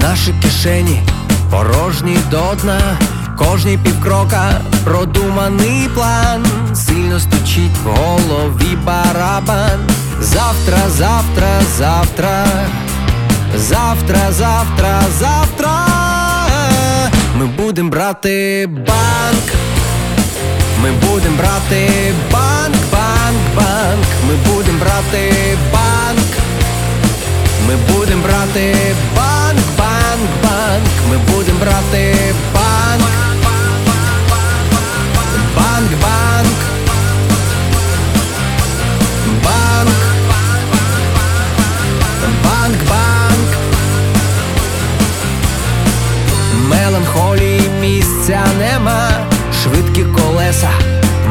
Наші кишені порожні до дна, кожні півкрока продуманий план, сильно стучить в голові барабан. Завтра, завтра, завтра, завтра, завтра, завтра. Ми будем брати банк. Ми будем брати банк, Ми будем брати банк, банк, банк. Ми будем брати банк. Банк, банк. Банк. Банк, банк. Меланхолії місця нема, швидкі колеса,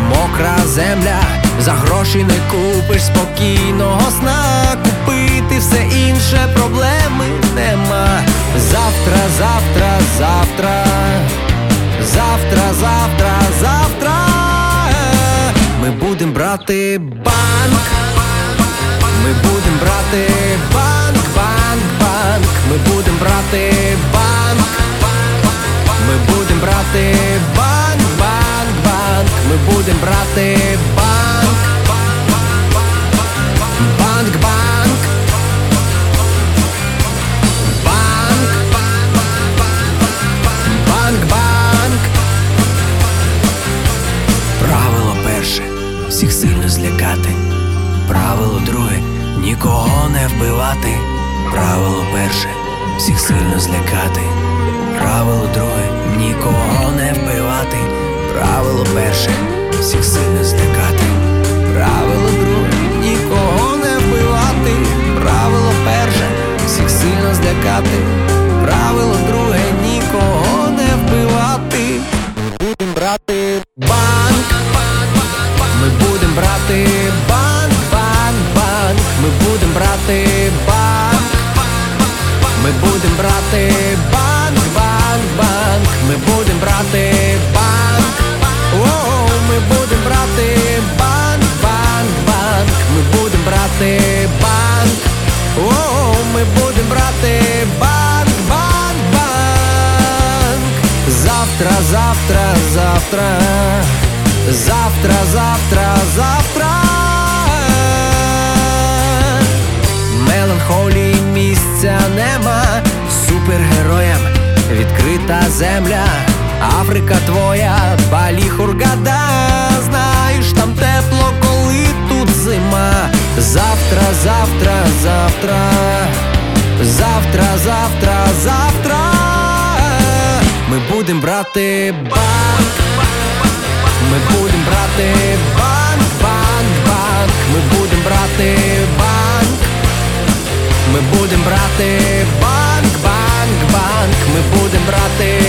мокра земля, за гроші не купиш спокійного сна, купити все інше проблеми нема. Завтра, завтра, завтра, завтра, завтра, завтра. Ми будем брати банк. Ми будем брати банк, банк, банк. Ми будем брати банк. Ми будем брати банк, банк, банк. Ми будем брати банк. Не вбивати. Правило перше всіх сильно злякати. Правило друге нікого не вбивати. Правило перше всіх сильно злякати. Правило друге нікого не вбивати. Правило перше всіх сильно злякати. Брати банк. О, ми будем брати банк, банк, банк. Завтра, завтра, завтра. Завтра, завтра, завтра. Меланхолії місця нема, супергероям відкрита земля, Африка твоя, завтра, завтра, завтра, завтра. Ми будем брати банк, ми будем брати банк, банк, банк, ми будем брати банк, ми будем брати банк, банк, банк, ми будем брати.